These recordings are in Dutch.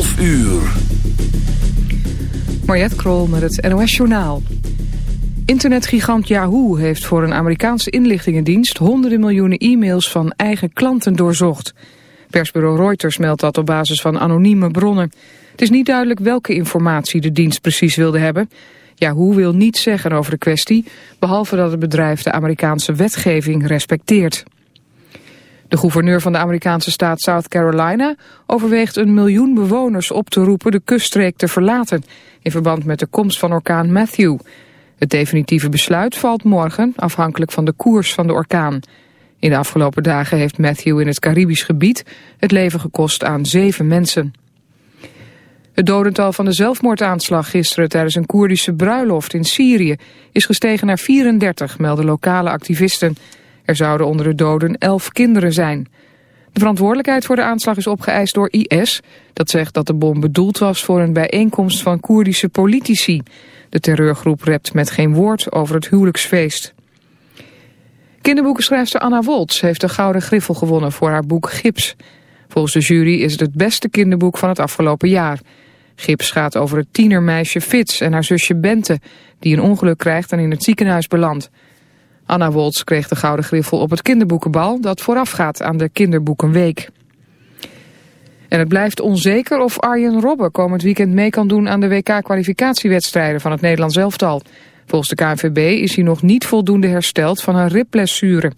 11 uur. Mariette Krol met het NOS Journaal. Internetgigant Yahoo heeft voor een Amerikaanse inlichtingendienst... honderden miljoenen e-mails van eigen klanten doorzocht. Persbureau Reuters meldt dat op basis van anonieme bronnen. Het is niet duidelijk welke informatie de dienst precies wilde hebben. Yahoo wil niets zeggen over de kwestie... behalve dat het bedrijf de Amerikaanse wetgeving respecteert. De gouverneur van de Amerikaanse staat South Carolina overweegt een miljoen bewoners op te roepen de kuststreek te verlaten in verband met de komst van orkaan Matthew. Het definitieve besluit valt morgen afhankelijk van de koers van de orkaan. In de afgelopen dagen heeft Matthew in het Caribisch gebied het leven gekost aan zeven mensen. Het dodental van de zelfmoordaanslag gisteren tijdens een Koerdische bruiloft in Syrië is gestegen naar 34, melden lokale activisten. Er zouden onder de doden elf kinderen zijn. De verantwoordelijkheid voor de aanslag is opgeëist door IS. Dat zegt dat de bom bedoeld was voor een bijeenkomst van Koerdische politici. De terreurgroep rept met geen woord over het huwelijksfeest. Kinderboekenschrijfster Anna Woltz heeft de Gouden Griffel gewonnen voor haar boek Gips. Volgens de jury is het het beste kinderboek van het afgelopen jaar. Gips gaat over het tienermeisje Fitz en haar zusje Bente... die een ongeluk krijgt en in het ziekenhuis belandt. Anna Woltz kreeg de Gouden Griffel op het kinderboekenbal... dat voorafgaat aan de Kinderboekenweek. En het blijft onzeker of Arjen Robben komend weekend mee kan doen... aan de WK-kwalificatiewedstrijden van het Nederlands elftal. Volgens de KNVB is hij nog niet voldoende hersteld van een ribblessure.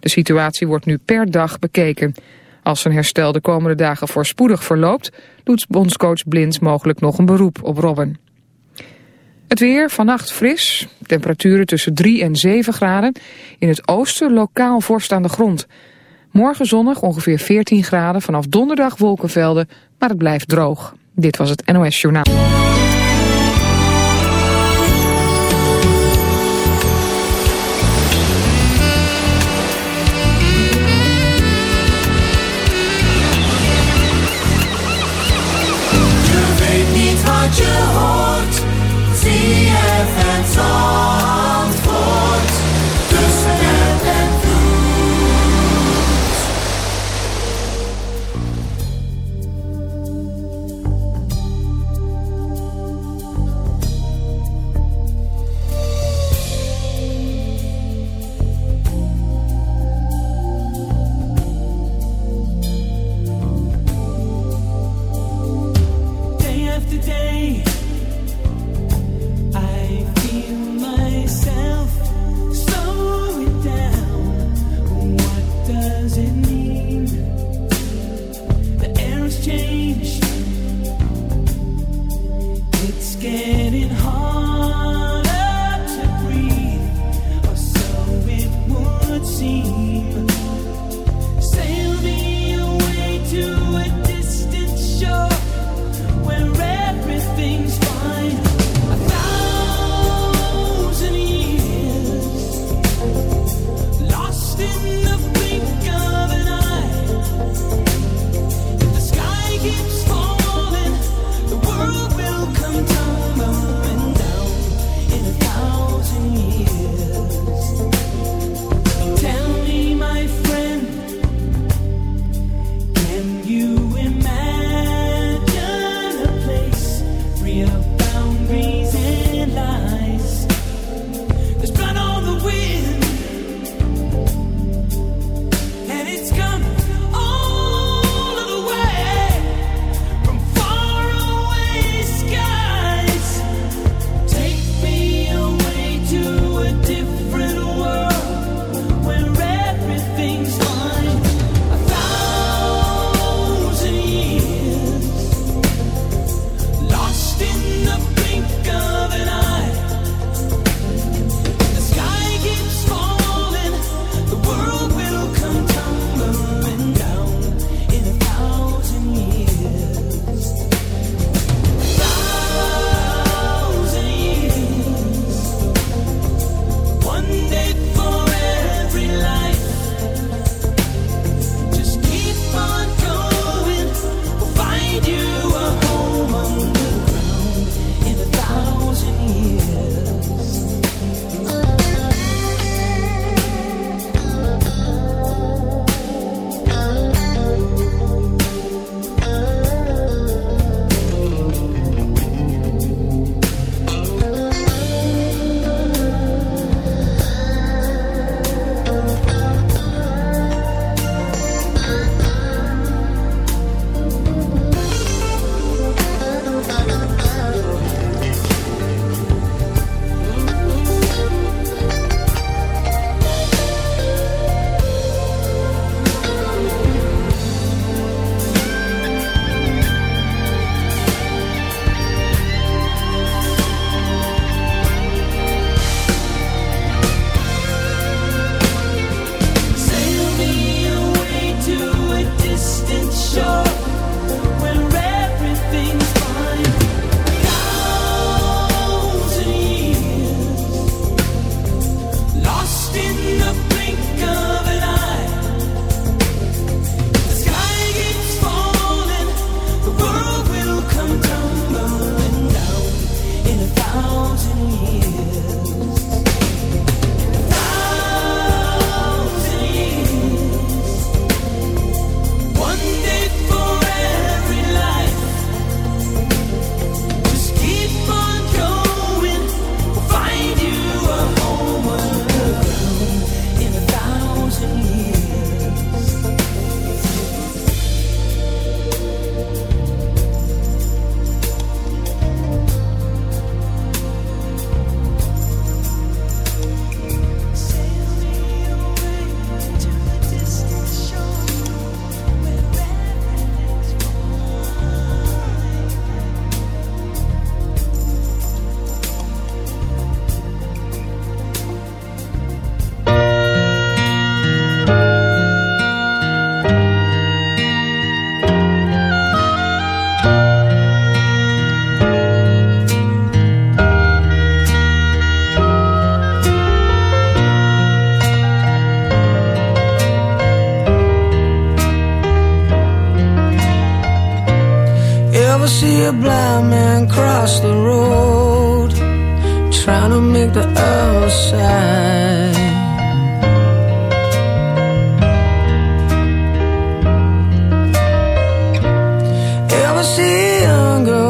De situatie wordt nu per dag bekeken. Als zijn herstel de komende dagen voorspoedig verloopt... doet bondscoach Blind mogelijk nog een beroep op Robben. Het weer, vannacht fris, temperaturen tussen 3 en 7 graden. In het oosten lokaal vorst aan de grond. Morgen zonnig, ongeveer 14 graden, vanaf donderdag wolkenvelden, maar het blijft droog. Dit was het NOS Journaal.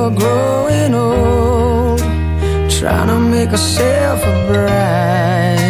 we're growing old, trying to make ourselves a bride.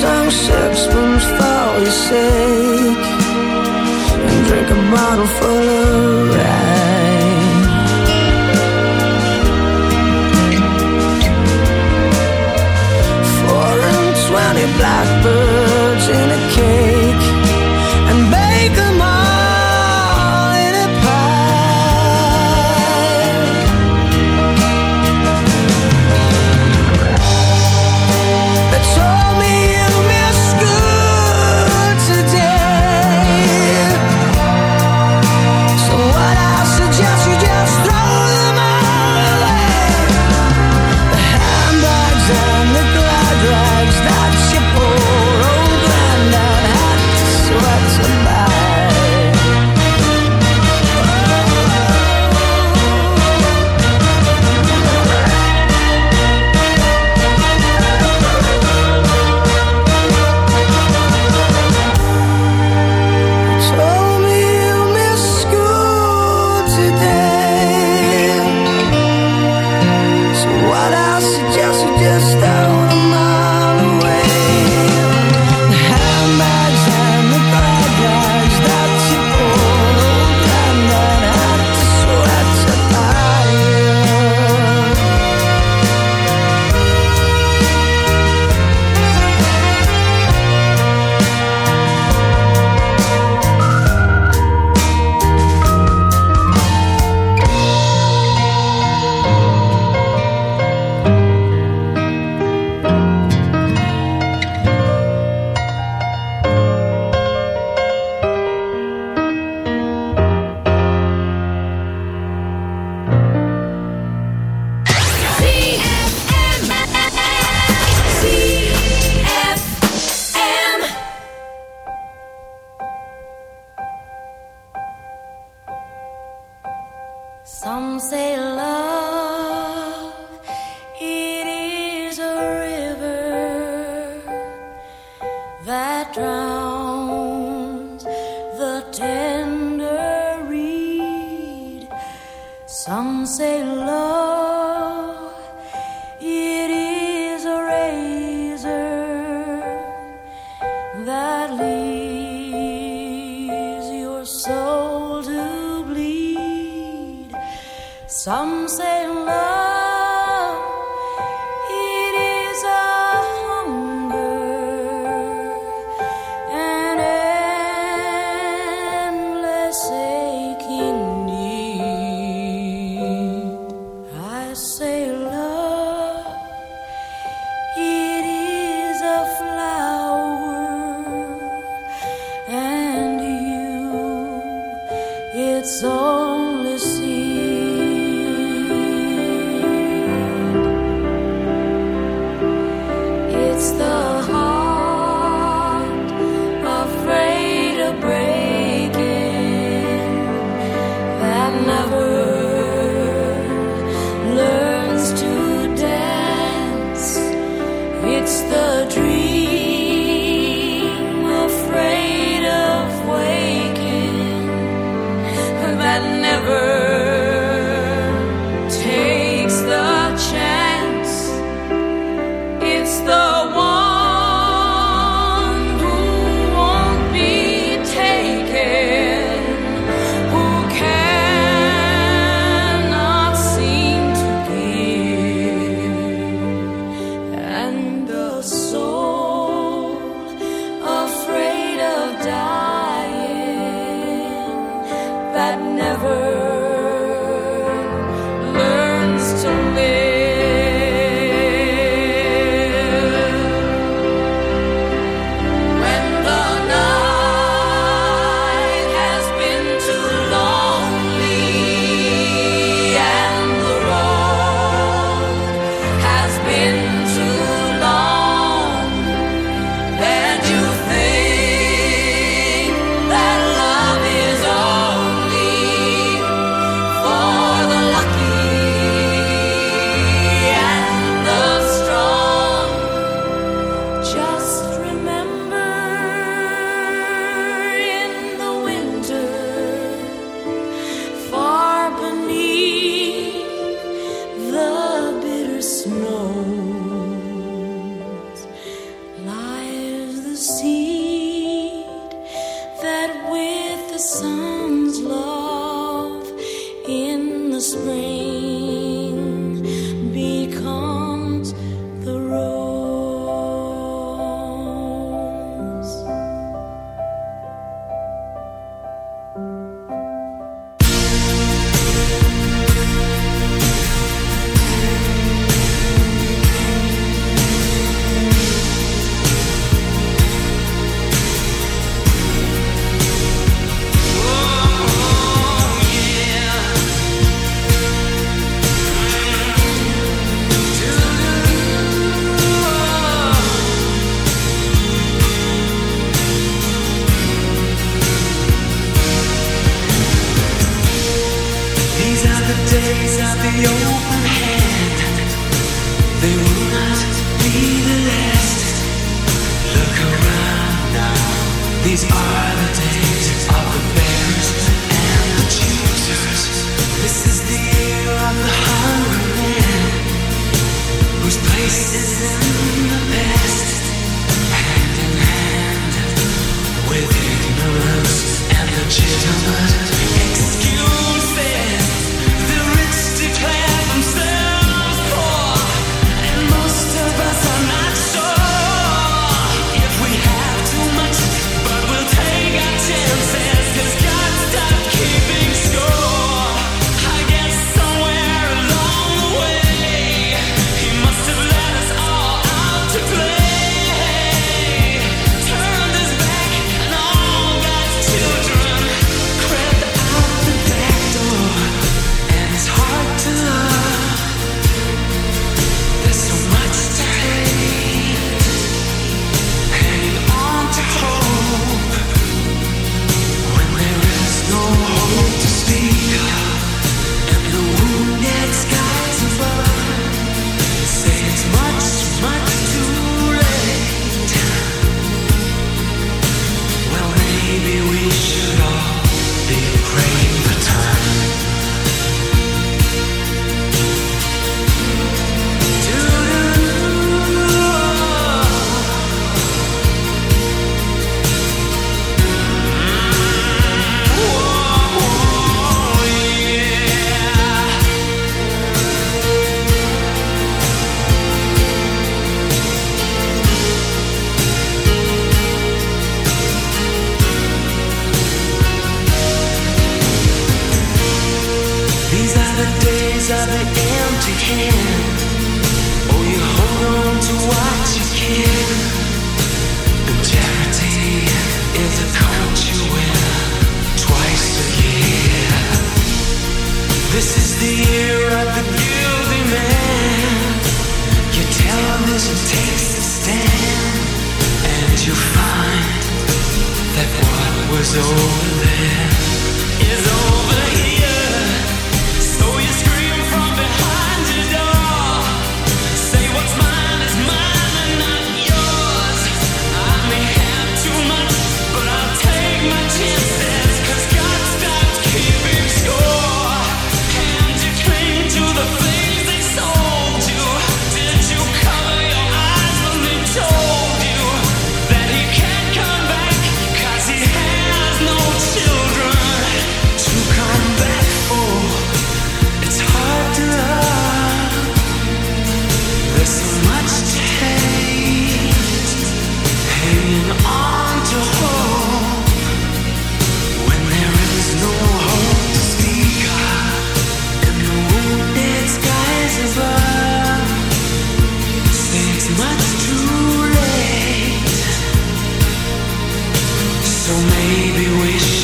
some sip, spoons for your sake, and drink a bottle full of rain. Four and twenty blackbirds.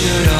should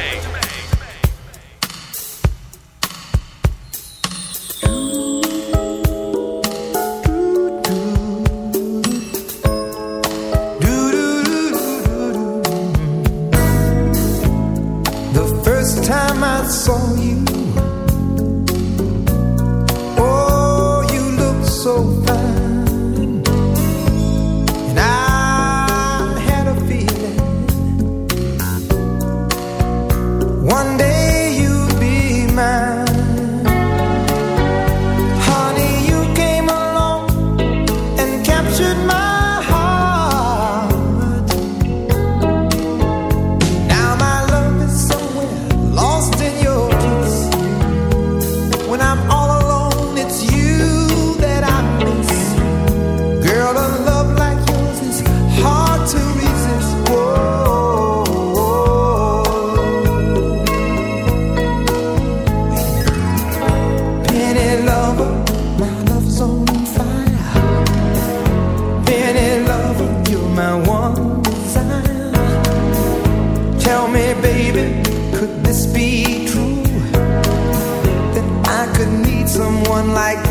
someone like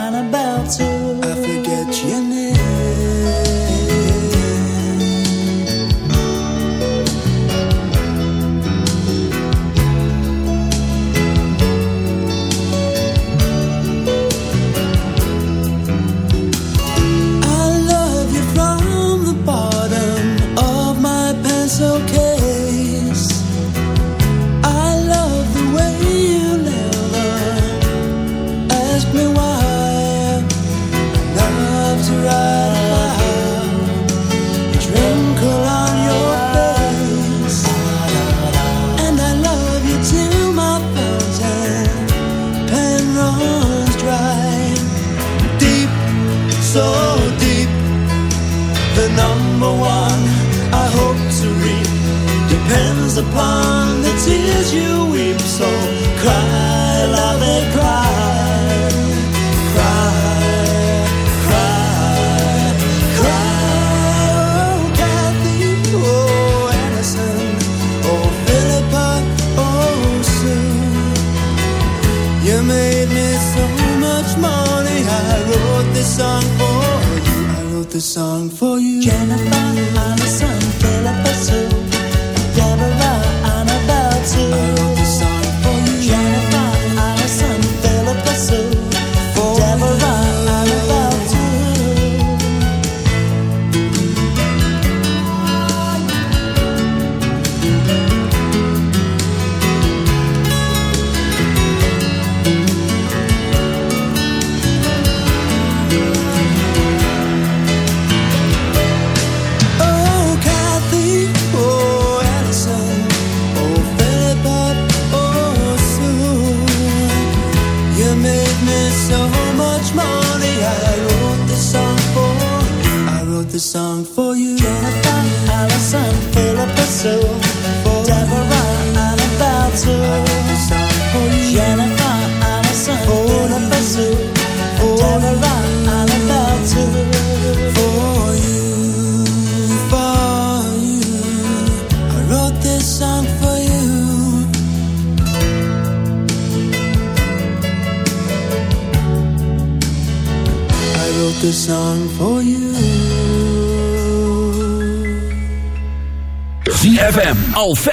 upon the tears you weep. So cry, love it, cry, cry, cry, cry. Oh, Kathy, oh, oh, oh, Sue. You made me so much money. I wrote this song for you. I wrote this song for you. Jennifer.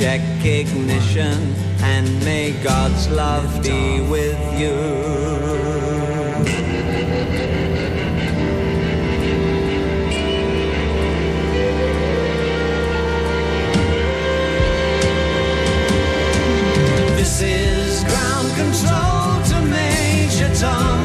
Check ignition and may God's love be with you. This is ground control to Major Tom.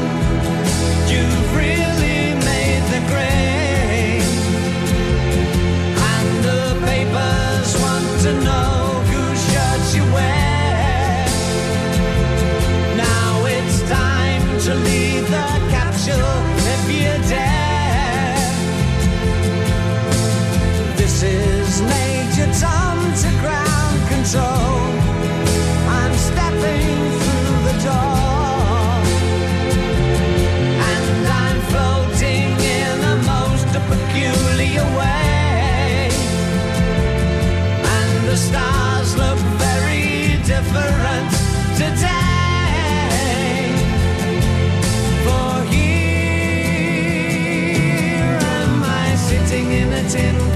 in